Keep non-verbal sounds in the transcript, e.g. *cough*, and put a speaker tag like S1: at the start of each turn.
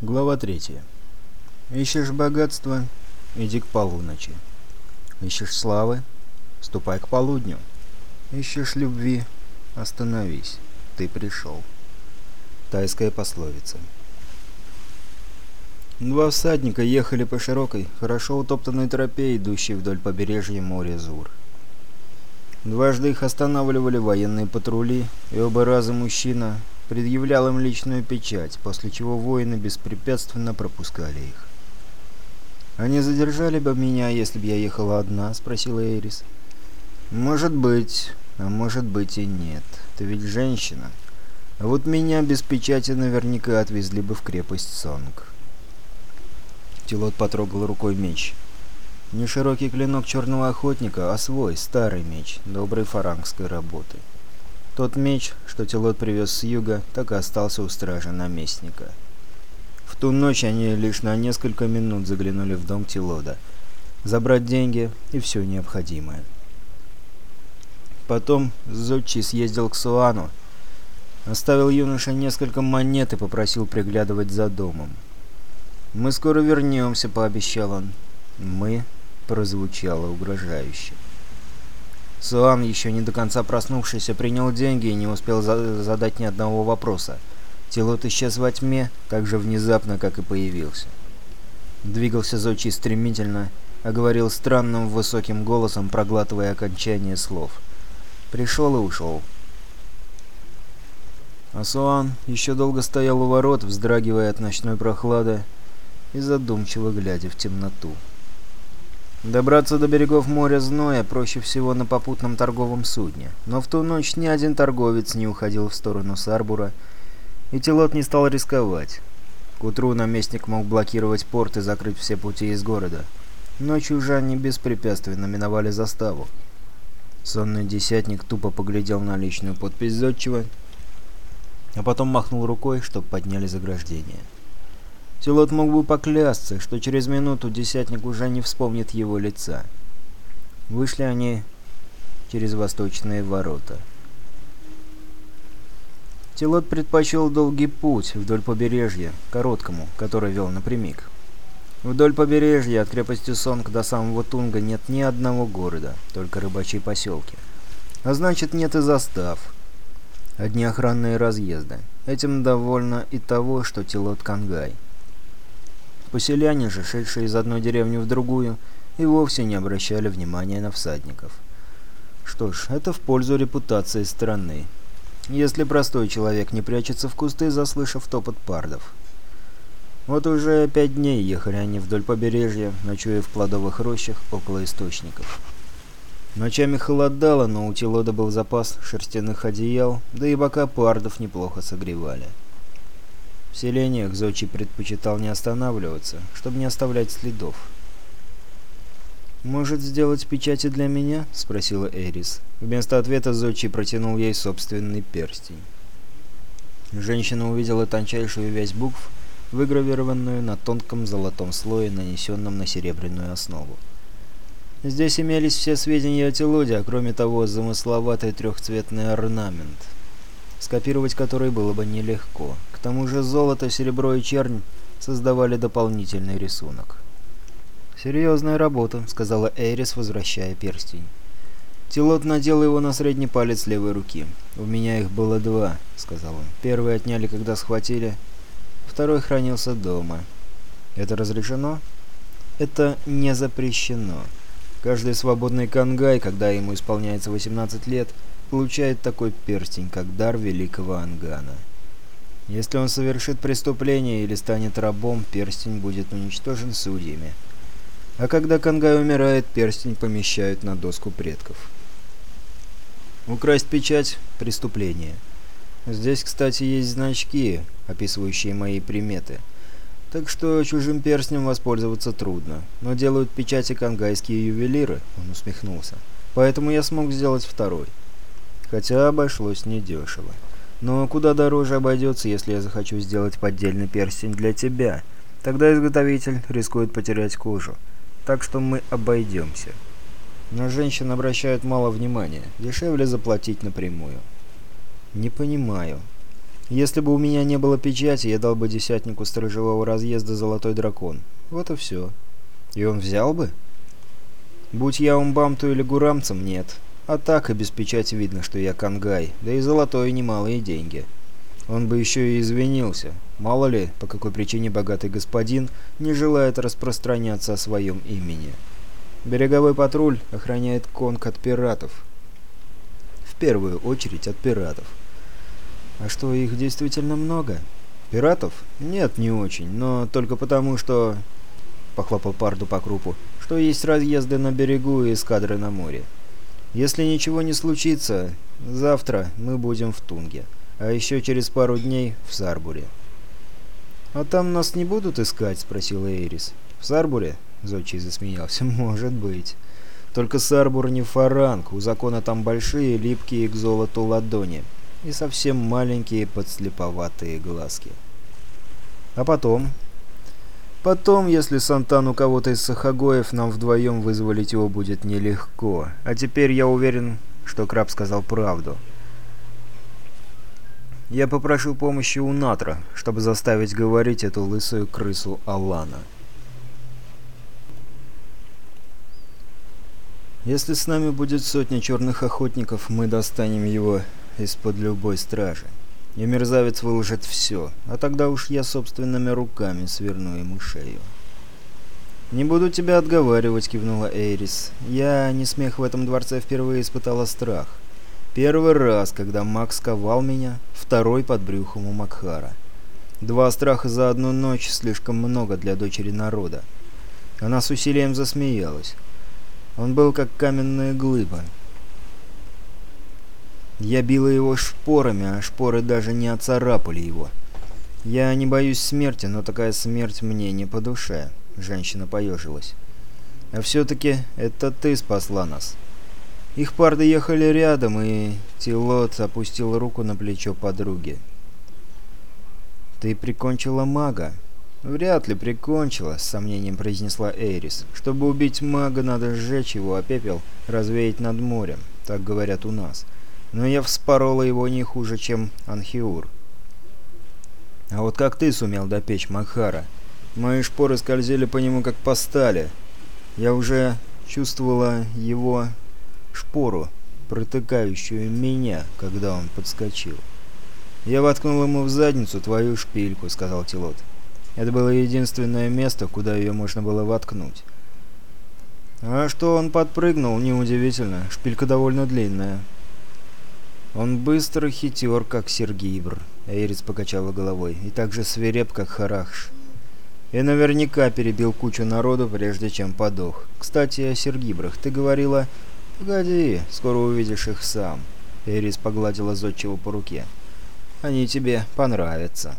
S1: Глава 3. Ищешь богатства? Иди к полуночи. Ищешь славы? Ступай к полудню. Ищешь любви? Остановись. Ты пришел. Тайская пословица. Два всадника ехали по широкой, хорошо утоптанной тропе, идущей вдоль побережья моря Зур. Дважды их останавливали военные патрули, и оба раза мужчина предъявлял им личную печать, после чего воины беспрепятственно пропускали их. «Они задержали бы меня, если бы я ехала одна?» — спросила Эрис. «Может быть, а может быть и нет. Ты ведь женщина. А вот меня без печати наверняка отвезли бы в крепость Сонг». Тилот потрогал рукой меч. Не широкий клинок черного охотника, а свой, старый меч, доброй фарангской работы. Тот меч, что Телот привез с юга, так и остался у стража наместника. В ту ночь они лишь на несколько минут заглянули в дом Телода. Забрать деньги и все необходимое. Потом Зодчи съездил к Суану, оставил юноше несколько монет и попросил приглядывать за домом. «Мы скоро вернемся», — пообещал он. «Мы» прозвучало угрожающе. Суан, еще не до конца проснувшийся, принял деньги и не успел за задать ни одного вопроса. Телот исчез во тьме, так же внезапно, как и появился. Двигался Зочи стремительно, а говорил странным высоким голосом, проглатывая окончание слов. Пришел и ушел. Асуан еще долго стоял у ворот, вздрагивая от ночной прохлады и задумчиво глядя в темноту. Добраться до берегов моря Зноя проще всего на попутном торговом судне, но в ту ночь ни один торговец не уходил в сторону Сарбура, и Тилот не стал рисковать. К утру наместник мог блокировать порт и закрыть все пути из города. Ночью они беспрепятственно миновали заставу. Сонный десятник тупо поглядел на личную подпись зодчего, а потом махнул рукой, чтобы подняли заграждение. Силот мог бы поклясться, что через минуту десятник уже не вспомнит его лица. Вышли они через восточные ворота. Тилот предпочел долгий путь вдоль побережья, короткому, который вел напрямик. Вдоль побережья от крепости Сонг до самого Тунга нет ни одного города, только рыбачьи поселки. А значит, нет и застав. Одни охранные разъезды. Этим довольно и того, что Тилот Кангай. Поселяне же, шедшие из одной деревни в другую, и вовсе не обращали внимания на всадников. Что ж, это в пользу репутации страны. Если простой человек не прячется в кусты, заслышав топот пардов. Вот уже пять дней ехали они вдоль побережья, ночуя в плодовых рощах около источников. Ночами холодало, но у Тилода был запас шерстяных одеял, да и бока пардов неплохо согревали. В селениях Зочи предпочитал не останавливаться, чтобы не оставлять следов. «Может, сделать печати для меня?» — спросила Эрис. Вместо ответа Зочи протянул ей собственный перстень. Женщина увидела тончайшую вязь букв, выгравированную на тонком золотом слое, нанесенном на серебряную основу. Здесь имелись все сведения о Телоде, а кроме того замысловатый трехцветный орнамент, скопировать который было бы нелегко. К тому же золото, серебро и чернь создавали дополнительный рисунок. «Серьезная работа», — сказала Эрис, возвращая перстень. Тилот надел его на средний палец левой руки. «У меня их было два», — сказал он. «Первый отняли, когда схватили. Второй хранился дома». «Это разрешено?» «Это не запрещено. Каждый свободный кангай, когда ему исполняется 18 лет, получает такой перстень, как дар великого Ангана». Если он совершит преступление или станет рабом, перстень будет уничтожен судьями. А когда Кангай умирает, перстень помещают на доску предков. Украсть печать – преступление. Здесь, кстати, есть значки, описывающие мои приметы. Так что чужим перстнем воспользоваться трудно. Но делают печати кангайские ювелиры, он усмехнулся. Поэтому я смог сделать второй. Хотя обошлось недешево. Но куда дороже обойдется, если я захочу сделать поддельный перстень для тебя. Тогда изготовитель рискует потерять кожу. Так что мы обойдемся. На женщин обращают мало внимания. Дешевле заплатить напрямую. Не понимаю. Если бы у меня не было печати, я дал бы десятнику сторожевого разъезда «Золотой дракон». Вот и все. И он взял бы? Будь я умбамту или гурамцем, нет. А так и без печати видно, что я кангай, да и золотой немалые деньги. Он бы еще и извинился. Мало ли, по какой причине богатый господин не желает распространяться о своем имени. Береговой патруль охраняет конг от пиратов. В первую очередь от пиратов. А что, их действительно много? Пиратов? Нет, не очень, но только потому, что... Похлопал Парду по крупу. Что есть разъезды на берегу и эскадры на море. Если ничего не случится, завтра мы будем в Тунге, а еще через пару дней в Сарбуре. «А там нас не будут искать?» — спросила Эрис. «В Сарбуре?» — Зодчий засмеялся. *laughs* «Может быть. Только Сарбур не фаранг, у закона там большие, липкие к золоту ладони и совсем маленькие подслеповатые глазки. А потом... Потом, если Сантан у кого-то из Сахагоев, нам вдвоем вызволить его будет нелегко. А теперь я уверен, что Краб сказал правду. Я попрошу помощи у Натра, чтобы заставить говорить эту лысую крысу Алана. Если с нами будет сотня черных охотников, мы достанем его из-под любой стражи. И мерзавец выложит все, а тогда уж я собственными руками сверну ему шею. «Не буду тебя отговаривать», — кивнула Эйрис. «Я, не смех в этом дворце, впервые испытала страх. Первый раз, когда Макс ковал меня, второй под брюхом у Макхара. Два страха за одну ночь слишком много для дочери народа». Она с усилием засмеялась. Он был как каменная глыба, я била его шпорами, а шпоры даже не оцарапали его. Я не боюсь смерти, но такая смерть мне не по душе. Женщина поежилась. А все-таки это ты спасла нас. Их парды ехали рядом, и Тилот опустил руку на плечо подруги. «Ты прикончила мага?» «Вряд ли прикончила», — с сомнением произнесла Эйрис. «Чтобы убить мага, надо сжечь его, а пепел развеять над морем. Так говорят у нас но я вспорола его не хуже, чем Анхиур. А вот как ты сумел допечь Махара? Мои шпоры скользили по нему как по стали. Я уже чувствовала его шпору, протыкающую меня, когда он подскочил. «Я воткнул ему в задницу твою шпильку», — сказал Тилот. Это было единственное место, куда ее можно было воткнуть. А что он подпрыгнул, неудивительно. Шпилька довольно длинная. Он быстро хитер, как Сергибр, Эйрис покачала головой, и так же свиреп, как Харахш. И наверняка перебил кучу народу, прежде чем подох. Кстати, о Сергибрах. Ты говорила... Погоди, скоро увидишь их сам. Эрис погладила Зодчего по руке. Они тебе понравятся.